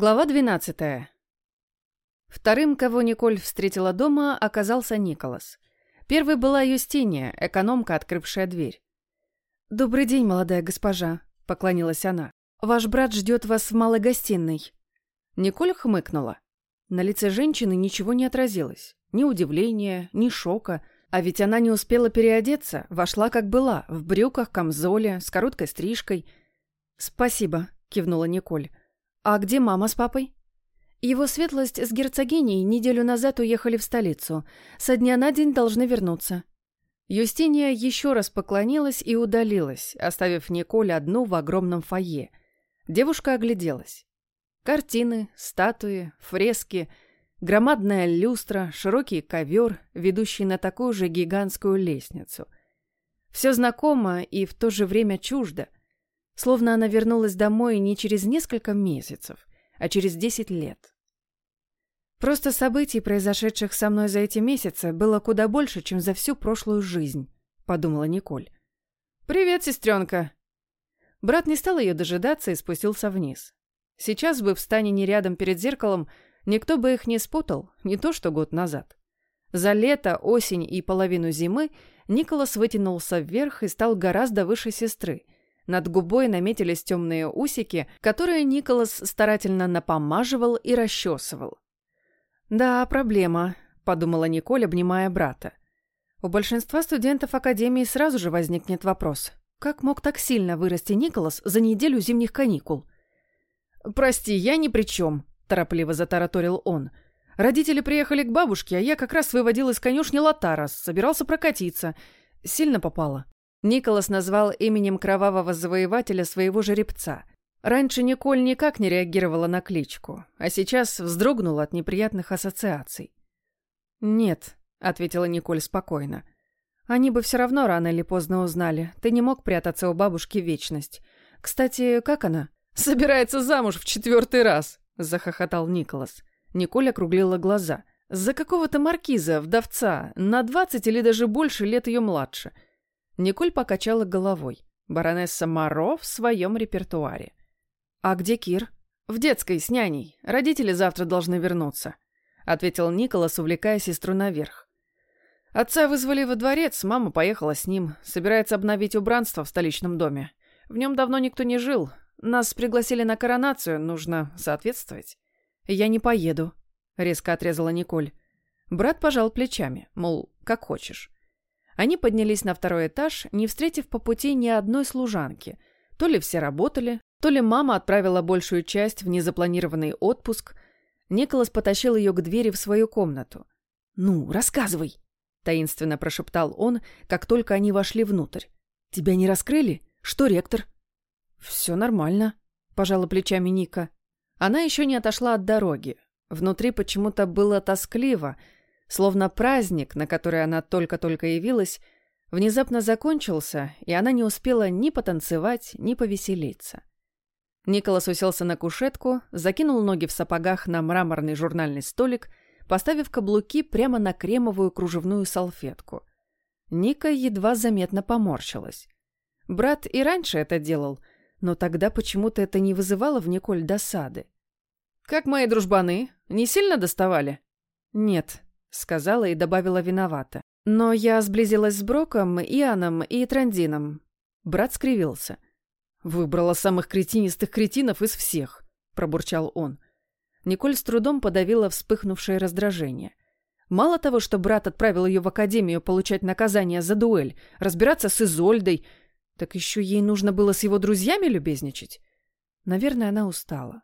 Глава 12. Вторым, кого Николь встретила дома, оказался Николас. Первой была Юстиния, экономка, открывшая дверь. «Добрый день, молодая госпожа», — поклонилась она. «Ваш брат ждет вас в малой гостиной». Николь хмыкнула. На лице женщины ничего не отразилось. Ни удивления, ни шока. А ведь она не успела переодеться, вошла как была, в брюках, камзоле, с короткой стрижкой. «Спасибо», — кивнула Николь. «А где мама с папой?» «Его светлость с герцогиней неделю назад уехали в столицу. Со дня на день должны вернуться». Юстиния еще раз поклонилась и удалилась, оставив Николь одну в огромном фойе. Девушка огляделась. Картины, статуи, фрески, громадная люстра, широкий ковер, ведущий на такую же гигантскую лестницу. Все знакомо и в то же время чуждо — Словно она вернулась домой не через несколько месяцев, а через десять лет. Просто событий, произошедших со мной за эти месяцы, было куда больше, чем за всю прошлую жизнь, подумала Николь. «Привет, сестренка!» Брат не стал ее дожидаться и спустился вниз. Сейчас бы в стане рядом перед зеркалом никто бы их не спутал, не то что год назад. За лето, осень и половину зимы Николас вытянулся вверх и стал гораздо выше сестры – над губой наметились темные усики, которые Николас старательно напомаживал и расчесывал. «Да, проблема», — подумала Николь, обнимая брата. У большинства студентов Академии сразу же возникнет вопрос. Как мог так сильно вырасти Николас за неделю зимних каникул? «Прости, я ни при чем», — торопливо затараторил он. «Родители приехали к бабушке, а я как раз выводил из конюшни Лотарас, собирался прокатиться. Сильно попало». Николас назвал именем кровавого завоевателя своего жеребца. Раньше Николь никак не реагировала на кличку, а сейчас вздрогнула от неприятных ассоциаций. «Нет», — ответила Николь спокойно. «Они бы все равно рано или поздно узнали. Ты не мог прятаться у бабушки вечность. Кстати, как она?» «Собирается замуж в четвертый раз», — захохотал Николас. Николь округлила глаза. «За какого-то маркиза, вдовца, на двадцать или даже больше лет ее младше». Николь покачала головой. Баронесса Моро в своем репертуаре. «А где Кир?» «В детской, с няней. Родители завтра должны вернуться», — ответил Николас, увлекая сестру наверх. Отца вызвали во дворец, мама поехала с ним. Собирается обновить убранство в столичном доме. В нем давно никто не жил. Нас пригласили на коронацию, нужно соответствовать. «Я не поеду», — резко отрезала Николь. Брат пожал плечами, мол, как хочешь. Они поднялись на второй этаж, не встретив по пути ни одной служанки. То ли все работали, то ли мама отправила большую часть в незапланированный отпуск. Николас потащил ее к двери в свою комнату. «Ну, рассказывай!» — таинственно прошептал он, как только они вошли внутрь. «Тебя не раскрыли? Что ректор?» «Все нормально», — пожала плечами Ника. Она еще не отошла от дороги. Внутри почему-то было тоскливо — Словно праздник, на который она только-только явилась, внезапно закончился, и она не успела ни потанцевать, ни повеселиться. Николас уселся на кушетку, закинул ноги в сапогах на мраморный журнальный столик, поставив каблуки прямо на кремовую кружевную салфетку. Ника едва заметно поморщилась. Брат и раньше это делал, но тогда почему-то это не вызывало в Николь досады. «Как мои дружбаны? Не сильно доставали?» «Нет», — сказала и добавила виновата. «Но я сблизилась с Броком, Иоанном и Трандином». Брат скривился. «Выбрала самых кретинистых кретинов из всех», — пробурчал он. Николь с трудом подавила вспыхнувшее раздражение. Мало того, что брат отправил ее в академию получать наказание за дуэль, разбираться с Изольдой, так еще ей нужно было с его друзьями любезничать. Наверное, она устала.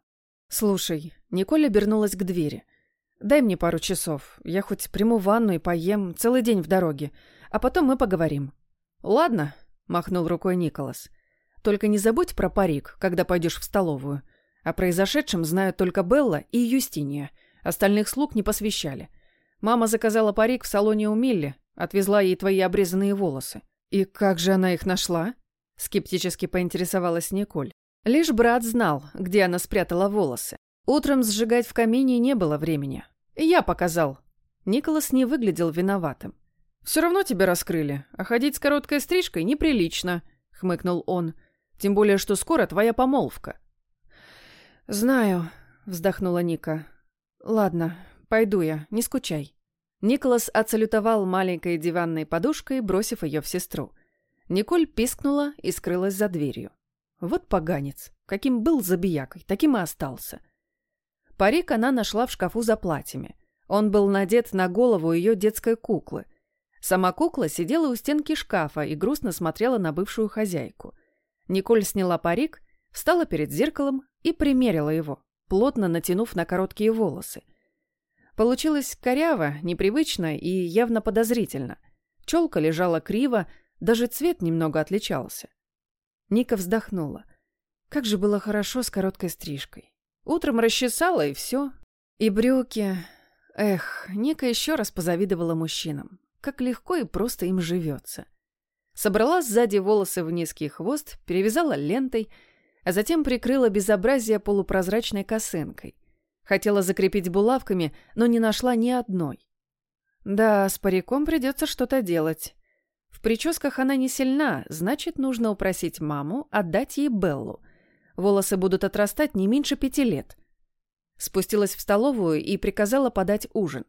«Слушай», — Николь обернулась к двери — Дай мне пару часов. Я хоть приму ванну и поем целый день в дороге. А потом мы поговорим». «Ладно», — махнул рукой Николас. «Только не забудь про парик, когда пойдешь в столовую. О произошедшем знают только Белла и Юстиния. Остальных слуг не посвящали. Мама заказала парик в салоне у Милли, отвезла ей твои обрезанные волосы. И как же она их нашла?» Скептически поинтересовалась Николь. Лишь брат знал, где она спрятала волосы. Утром сжигать в камине не было времени. Я показал. Николас не выглядел виноватым. «Все равно тебя раскрыли, а ходить с короткой стрижкой неприлично», — хмыкнул он. «Тем более, что скоро твоя помолвка». «Знаю», —— вздохнула Ника. «Ладно, пойду я, не скучай». Николас отсалютовал маленькой диванной подушкой, бросив ее в сестру. Николь пискнула и скрылась за дверью. Вот поганец. Каким был забиякой, таким и остался. Парик она нашла в шкафу за платьями. Он был надет на голову ее детской куклы. Сама кукла сидела у стенки шкафа и грустно смотрела на бывшую хозяйку. Николь сняла парик, встала перед зеркалом и примерила его, плотно натянув на короткие волосы. Получилось коряво, непривычно и явно подозрительно. Челка лежала криво, даже цвет немного отличался. Ника вздохнула. Как же было хорошо с короткой стрижкой. Утром расчесала, и все. И брюки... Эх, Ника еще раз позавидовала мужчинам. Как легко и просто им живется. Собрала сзади волосы в низкий хвост, перевязала лентой, а затем прикрыла безобразие полупрозрачной косынкой. Хотела закрепить булавками, но не нашла ни одной. Да, с париком придется что-то делать. В прическах она не сильна, значит, нужно упросить маму отдать ей Беллу. Волосы будут отрастать не меньше пяти лет. Спустилась в столовую и приказала подать ужин.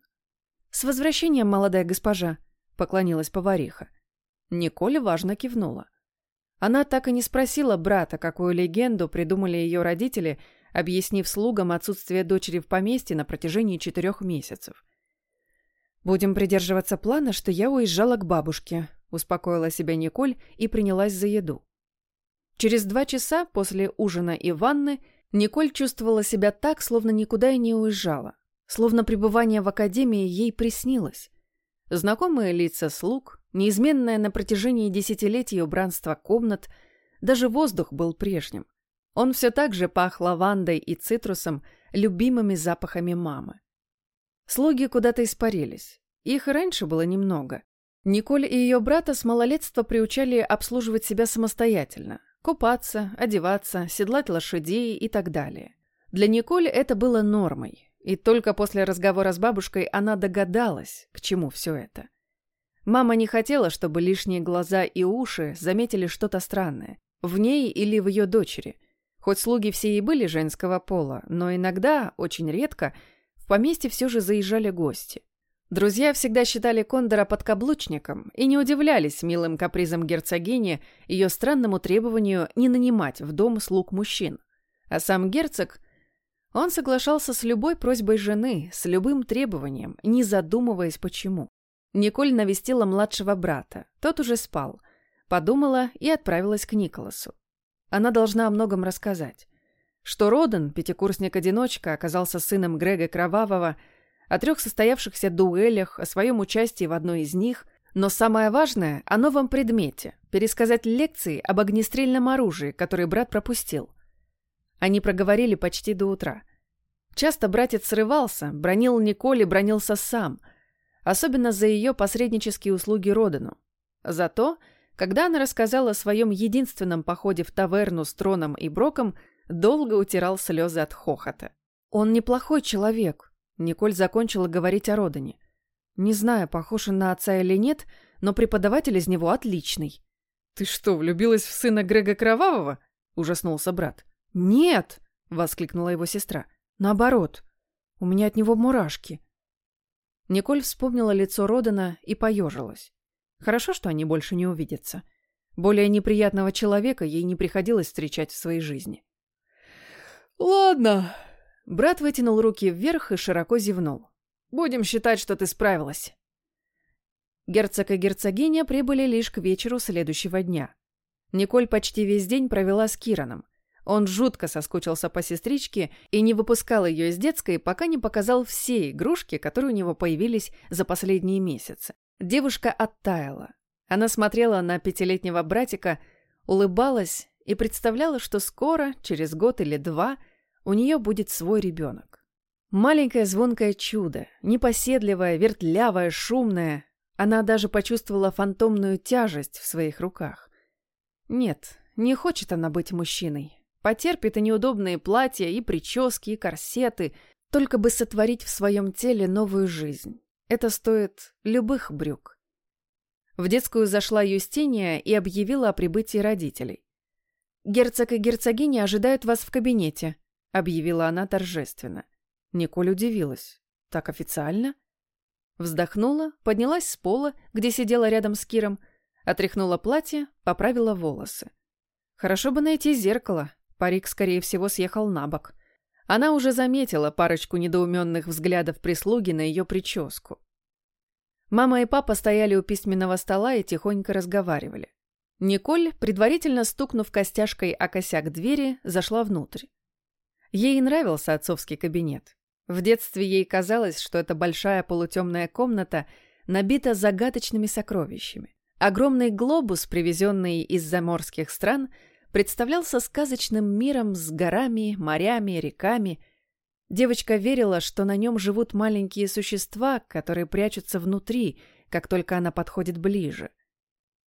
«С возвращением, молодая госпожа», — поклонилась повариха. Николя важно кивнула. Она так и не спросила брата, какую легенду придумали ее родители, объяснив слугам отсутствие дочери в поместье на протяжении четырех месяцев. «Будем придерживаться плана, что я уезжала к бабушке», успокоила себя Николь и принялась за еду. Через два часа после ужина и ванны Николь чувствовала себя так, словно никуда и не уезжала, словно пребывание в академии ей приснилось. Знакомые лица слуг, неизменное на протяжении десятилетий убранство комнат, даже воздух был прежним. Он все так же пах лавандой и цитрусом, любимыми запахами мамы. Слуги куда-то испарились. Их раньше было немного. Николь и ее брата с малолетства приучали обслуживать себя самостоятельно. Купаться, одеваться, седлать лошадей и так далее. Для Николь это было нормой. И только после разговора с бабушкой она догадалась, к чему все это. Мама не хотела, чтобы лишние глаза и уши заметили что-то странное. В ней или в ее дочери. Хоть слуги все и были женского пола, но иногда, очень редко, в поместье все же заезжали гости. Друзья всегда считали Кондора подкаблучником и не удивлялись милым капризам герцогини, ее странному требованию не нанимать в дом слуг мужчин. А сам герцог... Он соглашался с любой просьбой жены, с любым требованием, не задумываясь почему. Николь навестила младшего брата. Тот уже спал. Подумала и отправилась к Николасу. Она должна о многом рассказать. Что Родан, пятикурсник-одиночка, оказался сыном Грега Кровавого – о трех состоявшихся дуэлях, о своем участии в одной из них, но самое важное – о новом предмете, пересказать лекции об огнестрельном оружии, который брат пропустил. Они проговорили почти до утра. Часто братец срывался, бронил Николь и бронился сам, особенно за ее посреднические услуги Родану. Зато, когда она рассказала о своем единственном походе в таверну с Троном и Броком, долго утирал слезы от хохота. «Он неплохой человек», Николь закончила говорить о Родане. Не знаю, похож он на отца или нет, но преподаватель из него отличный. «Ты что, влюбилась в сына Грега Кровавого?» – ужаснулся брат. «Нет!» – воскликнула его сестра. «Наоборот. У меня от него мурашки». Николь вспомнила лицо Родана и поежилась. Хорошо, что они больше не увидятся. Более неприятного человека ей не приходилось встречать в своей жизни. «Ладно», Брат вытянул руки вверх и широко зевнул. «Будем считать, что ты справилась». Герцог и герцогиня прибыли лишь к вечеру следующего дня. Николь почти весь день провела с Кираном. Он жутко соскучился по сестричке и не выпускал ее из детской, пока не показал все игрушки, которые у него появились за последние месяцы. Девушка оттаяла. Она смотрела на пятилетнего братика, улыбалась и представляла, что скоро, через год или два – у нее будет свой ребенок. Маленькое звонкое чудо, непоседливое, вертлявое, шумное. Она даже почувствовала фантомную тяжесть в своих руках. Нет, не хочет она быть мужчиной. Потерпит и неудобные платья, и прически, и корсеты, только бы сотворить в своем теле новую жизнь. Это стоит любых брюк. В детскую зашла Юстиния и объявила о прибытии родителей. «Герцог и герцогиня ожидают вас в кабинете», объявила она торжественно. Николь удивилась. Так официально? Вздохнула, поднялась с пола, где сидела рядом с Киром, отряхнула платье, поправила волосы. Хорошо бы найти зеркало. Парик, скорее всего, съехал на бок. Она уже заметила парочку недоуменных взглядов прислуги на ее прическу. Мама и папа стояли у письменного стола и тихонько разговаривали. Николь, предварительно стукнув костяшкой о косяк двери, зашла внутрь. Ей нравился отцовский кабинет. В детстве ей казалось, что эта большая полутемная комната набита загадочными сокровищами. Огромный глобус, привезенный из заморских стран, представлялся сказочным миром с горами, морями, реками. Девочка верила, что на нем живут маленькие существа, которые прячутся внутри, как только она подходит ближе.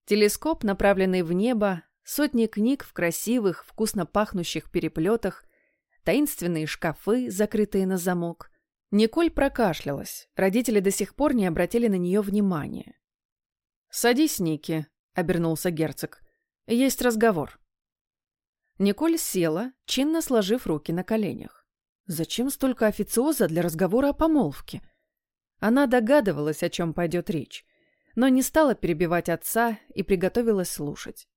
Телескоп, направленный в небо, сотни книг в красивых, вкусно пахнущих переплетах, таинственные шкафы, закрытые на замок. Николь прокашлялась. Родители до сих пор не обратили на нее внимания. «Садись, Ники», — обернулся герцог. «Есть разговор». Николь села, чинно сложив руки на коленях. Зачем столько официоза для разговора о помолвке? Она догадывалась, о чем пойдет речь но не стала перебивать отца и приготовилась слушать.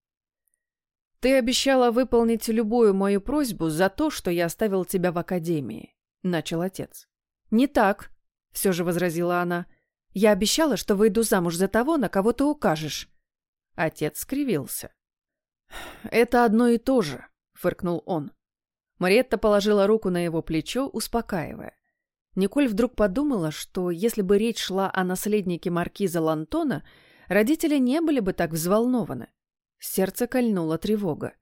«Ты обещала выполнить любую мою просьбу за то, что я оставил тебя в академии», — начал отец. «Не так», — все же возразила она. «Я обещала, что выйду замуж за того, на кого ты укажешь». Отец скривился. «Это одно и то же», — фыркнул он. Мариетта положила руку на его плечо, успокаивая. Николь вдруг подумала, что если бы речь шла о наследнике маркиза Лантона, родители не были бы так взволнованы. Сердце кольнула тревога.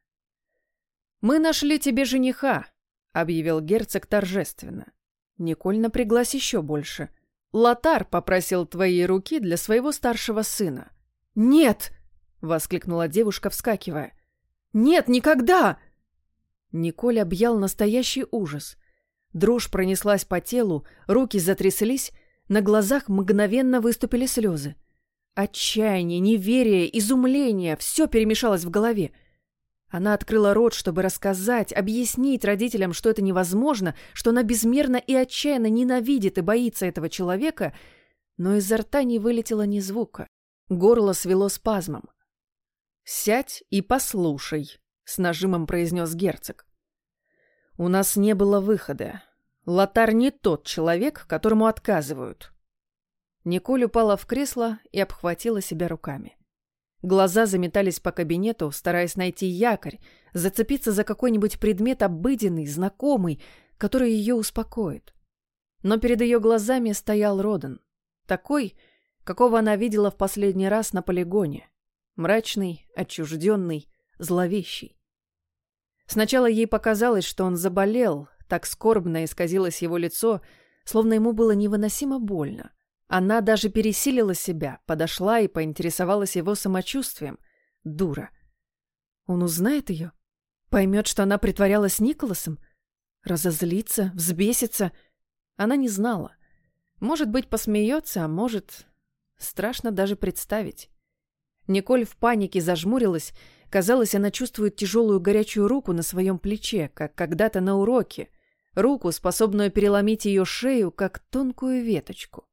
«Мы нашли тебе жениха», — объявил герцог торжественно. Николь напряглась еще больше. «Лотар попросил твоей руки для своего старшего сына». «Нет!» — воскликнула девушка, вскакивая. «Нет, никогда!» Николь объял настоящий ужас — Дрожь пронеслась по телу, руки затряслись, на глазах мгновенно выступили слезы. Отчаяние, неверие, изумление — все перемешалось в голове. Она открыла рот, чтобы рассказать, объяснить родителям, что это невозможно, что она безмерно и отчаянно ненавидит и боится этого человека, но изо рта не вылетело ни звука. Горло свело спазмом. «Сядь и послушай», — с нажимом произнес герцог. У нас не было выхода. Лотар не тот человек, которому отказывают. Николь упала в кресло и обхватила себя руками. Глаза заметались по кабинету, стараясь найти якорь, зацепиться за какой-нибудь предмет обыденный, знакомый, который ее успокоит. Но перед ее глазами стоял Родан. Такой, какого она видела в последний раз на полигоне. Мрачный, отчужденный, зловещий. Сначала ей показалось, что он заболел, так скорбно исказилось его лицо, словно ему было невыносимо больно. Она даже пересилила себя, подошла и поинтересовалась его самочувствием. Дура. Он узнает ее? Поймет, что она притворялась Николасом? Разозлится? Взбесится? Она не знала. Может быть, посмеется, а может... Страшно даже представить. Николь в панике зажмурилась Казалось, она чувствует тяжелую горячую руку на своем плече, как когда-то на уроке. Руку, способную переломить ее шею, как тонкую веточку.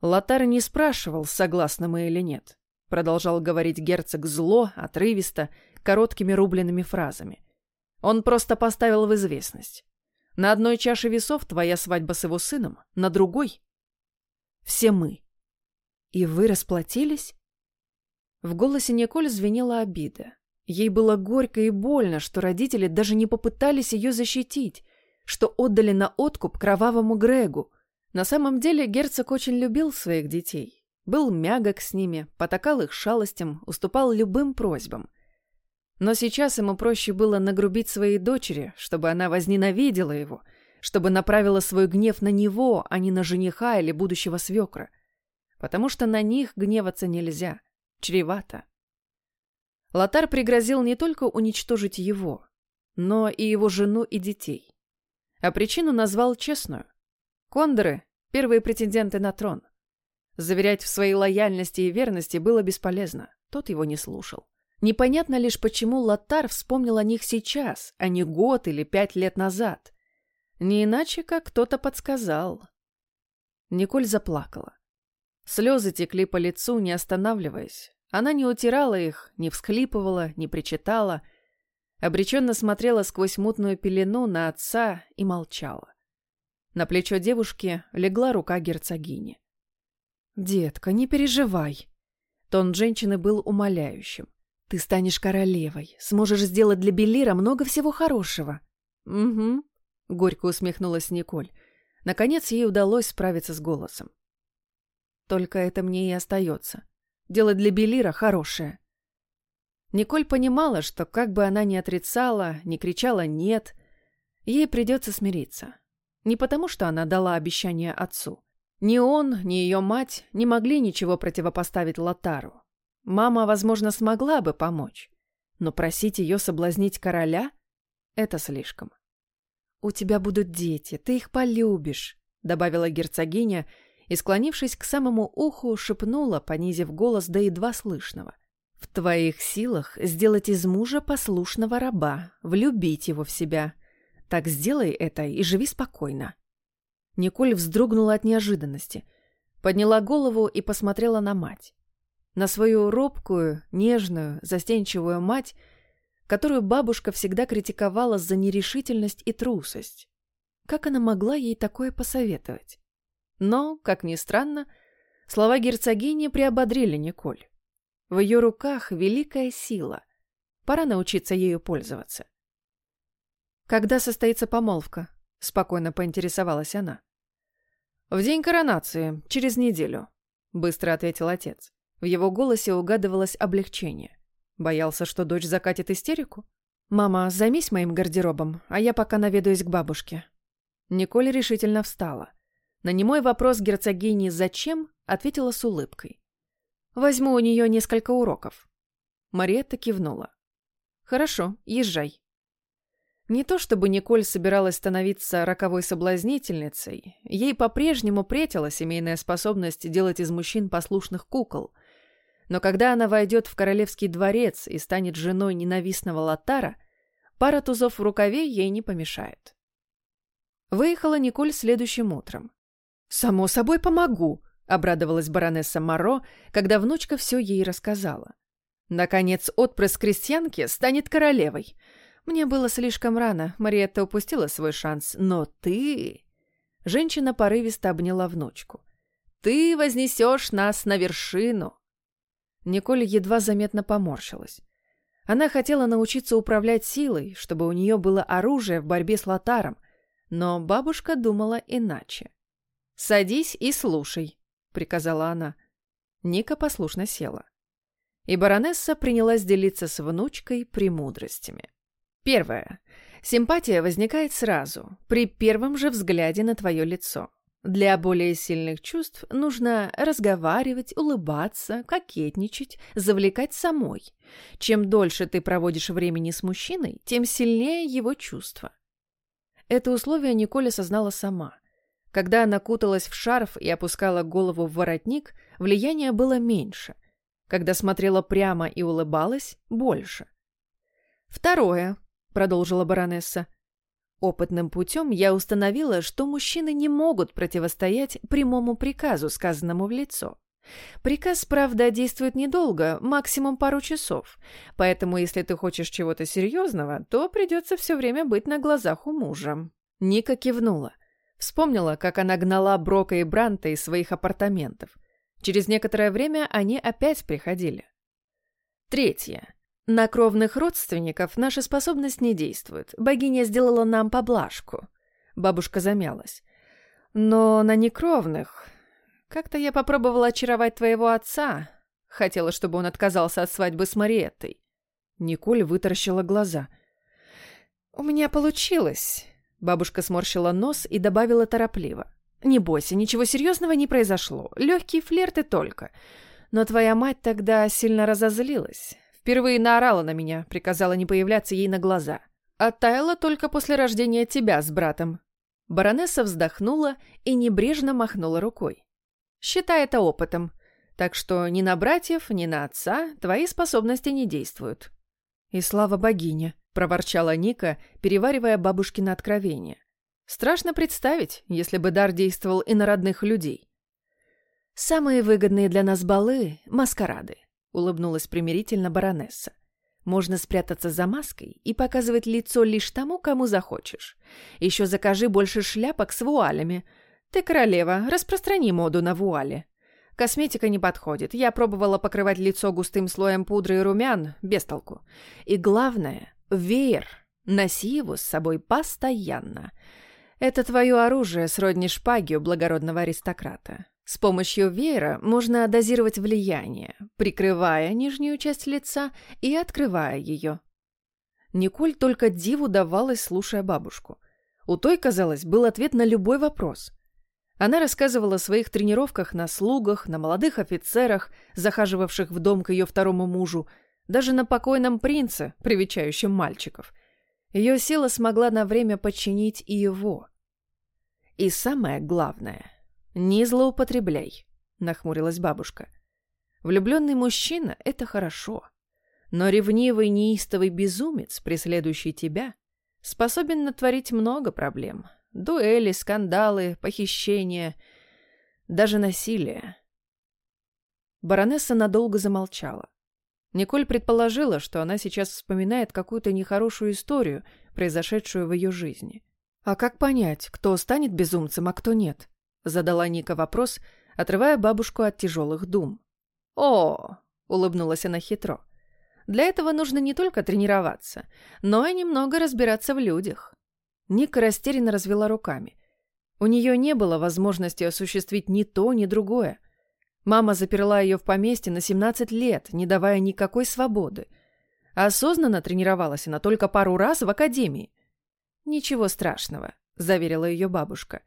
Лотар не спрашивал, согласны мы или нет. Продолжал говорить герцог зло, отрывисто, короткими рубленными фразами. Он просто поставил в известность. На одной чаше весов твоя свадьба с его сыном, на другой — все мы. И вы расплатились? В голосе Николь звенела обида. Ей было горько и больно, что родители даже не попытались ее защитить, что отдали на откуп кровавому Грегу. На самом деле герцог очень любил своих детей. Был мягок с ними, потакал их шалостям, уступал любым просьбам. Но сейчас ему проще было нагрубить своей дочери, чтобы она возненавидела его, чтобы направила свой гнев на него, а не на жениха или будущего свекра. Потому что на них гневаться нельзя — чревато. Лотар пригрозил не только уничтожить его, но и его жену и детей. А причину назвал честную. Кондоры — первые претенденты на трон. Заверять в своей лояльности и верности было бесполезно, тот его не слушал. Непонятно лишь, почему Лотар вспомнил о них сейчас, а не год или пять лет назад. Не иначе, как кто-то подсказал. Николь заплакала. Слезы текли по лицу, не останавливаясь. Она не утирала их, не всхлипывала, не причитала. Обреченно смотрела сквозь мутную пелену на отца и молчала. На плечо девушки легла рука герцогини. «Детка, не переживай». Тон женщины был умоляющим. «Ты станешь королевой, сможешь сделать для Беллира много всего хорошего». «Угу», — горько усмехнулась Николь. Наконец ей удалось справиться с голосом. «Только это мне и остается. Делать для Беллира хорошее». Николь понимала, что как бы она ни отрицала, ни кричала «нет», ей придется смириться. Не потому, что она дала обещание отцу. Ни он, ни ее мать не могли ничего противопоставить Лотару. Мама, возможно, смогла бы помочь, но просить ее соблазнить короля — это слишком. «У тебя будут дети, ты их полюбишь», — добавила герцогиня и, склонившись к самому уху, шепнула, понизив голос до едва слышного. «В твоих силах сделать из мужа послушного раба, влюбить его в себя. Так сделай это и живи спокойно». Николь вздрогнула от неожиданности, подняла голову и посмотрела на мать. На свою робкую, нежную, застенчивую мать, которую бабушка всегда критиковала за нерешительность и трусость. Как она могла ей такое посоветовать? Но, как ни странно, слова герцогини приободрили Николь. В ее руках великая сила. Пора научиться ею пользоваться. «Когда состоится помолвка?» — спокойно поинтересовалась она. «В день коронации, через неделю», — быстро ответил отец. В его голосе угадывалось облегчение. Боялся, что дочь закатит истерику? «Мама, займись моим гардеробом, а я пока наведаюсь к бабушке». Николь решительно встала. На немой вопрос герцогини «Зачем?» ответила с улыбкой. «Возьму у нее несколько уроков». Мариетта кивнула. «Хорошо, езжай». Не то чтобы Николь собиралась становиться роковой соблазнительницей, ей по-прежнему претила семейная способность делать из мужчин послушных кукол. Но когда она войдет в королевский дворец и станет женой ненавистного Латара, пара тузов в рукаве ей не помешает. Выехала Николь следующим утром. «Само собой помогу», — обрадовалась баронесса Моро, когда внучка все ей рассказала. «Наконец, отпрыск крестьянки станет королевой. Мне было слишком рано, Мариетта упустила свой шанс, но ты...» Женщина порывисто обняла внучку. «Ты вознесешь нас на вершину!» Николь едва заметно поморщилась. Она хотела научиться управлять силой, чтобы у нее было оружие в борьбе с Лотаром, но бабушка думала иначе. «Садись и слушай», — приказала она. Ника послушно села. И баронесса принялась делиться с внучкой премудростями. Первое. Симпатия возникает сразу, при первом же взгляде на твое лицо. Для более сильных чувств нужно разговаривать, улыбаться, кокетничать, завлекать самой. Чем дольше ты проводишь времени с мужчиной, тем сильнее его чувства. Это условие Николь осознала сама. Когда она куталась в шарф и опускала голову в воротник, влияние было меньше. Когда смотрела прямо и улыбалась – больше. Второе. — продолжила баронесса. «Опытным путем я установила, что мужчины не могут противостоять прямому приказу, сказанному в лицо. Приказ, правда, действует недолго, максимум пару часов, поэтому если ты хочешь чего-то серьезного, то придется все время быть на глазах у мужа». Ника кивнула. Вспомнила, как она гнала Брока и Бранта из своих апартаментов. Через некоторое время они опять приходили. Третье. На кровных родственников наша способность не действует. Богиня сделала нам поблажку. Бабушка замялась. Но на некровных... Как-то я попробовала очаровать твоего отца. Хотела, чтобы он отказался от свадьбы с Мариеттой. Николь вытаращила глаза. «У меня получилось». Бабушка сморщила нос и добавила торопливо. «Не бойся, ничего серьезного не произошло. Легкие флирты только. Но твоя мать тогда сильно разозлилась. Впервые наорала на меня, приказала не появляться ей на глаза. Оттаяла только после рождения тебя с братом. Баронесса вздохнула и небрежно махнула рукой. Считай это опытом. Так что ни на братьев, ни на отца твои способности не действуют. И слава богине, проворчала Ника, переваривая бабушкино откровение. Страшно представить, если бы дар действовал и на родных людей. «Самые выгодные для нас балы — маскарады», — улыбнулась примирительно баронесса. «Можно спрятаться за маской и показывать лицо лишь тому, кому захочешь. Еще закажи больше шляпок с вуалями. Ты королева, распространи моду на вуали. Косметика не подходит. Я пробовала покрывать лицо густым слоем пудры и румян, без толку. И главное — веер. Носи его с собой постоянно. Это твое оружие сродни шпаги у благородного аристократа. С помощью веера можно дозировать влияние, прикрывая нижнюю часть лица и открывая ее. Николь только диву давалась, слушая бабушку. У той, казалось, был ответ на любой вопрос. Она рассказывала о своих тренировках на слугах, на молодых офицерах, захаживавших в дом к ее второму мужу, даже на покойном принце, привечающем мальчиков. Ее сила смогла на время подчинить и его. И самое главное — «Не злоупотребляй», — нахмурилась бабушка. «Влюбленный мужчина — это хорошо. Но ревнивый неистовый безумец, преследующий тебя, способен натворить много проблем. Дуэли, скандалы, похищения, даже насилие». Баронесса надолго замолчала. Николь предположила, что она сейчас вспоминает какую-то нехорошую историю, произошедшую в ее жизни. А как понять, кто станет безумцем, а кто нет? — задала Ника вопрос, отрывая бабушку от тяжелых дум. «О!» — улыбнулась она хитро. «Для этого нужно не только тренироваться, но и немного разбираться в людях». Ника растерянно развела руками. У нее не было возможности осуществить ни то, ни другое. Мама заперла ее в поместье на 17 лет, не давая никакой свободы. Осознанно тренировалась она только пару раз в академии. «Ничего страшного», — заверила ее бабушка.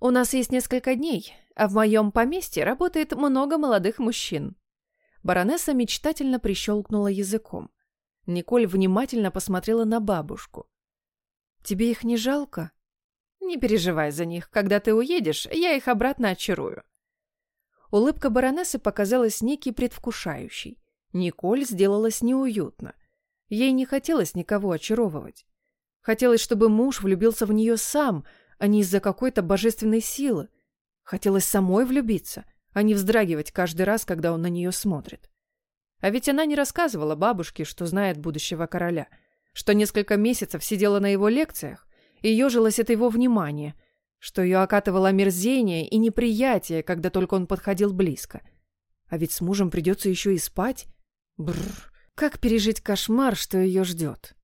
У нас есть несколько дней, а в моем поместье работает много молодых мужчин». Баронесса мечтательно прищелкнула языком. Николь внимательно посмотрела на бабушку. «Тебе их не жалко?» «Не переживай за них. Когда ты уедешь, я их обратно очарую». Улыбка баронессы показалась некий предвкушающей. Николь сделалась неуютно. Ей не хотелось никого очаровывать. Хотелось, чтобы муж влюбился в нее сам, а не из-за какой-то божественной силы. Хотелось самой влюбиться, а не вздрагивать каждый раз, когда он на нее смотрит. А ведь она не рассказывала бабушке, что знает будущего короля, что несколько месяцев сидела на его лекциях и ежилась от его внимания, что ее окатывало омерзение и неприятие, когда только он подходил близко. А ведь с мужем придется еще и спать. Бррр, как пережить кошмар, что ее ждет?